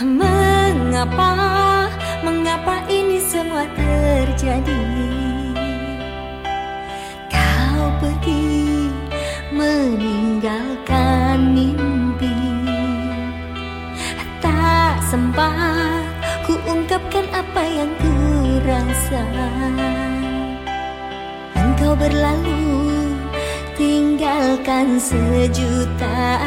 Mengapa, mengapa ini semua terjadi? Kau pergi meninggalkan mimpi. Tak sempat kuungkapkan apa yang ku rasa Engkau berlalu tinggalkan sejuta.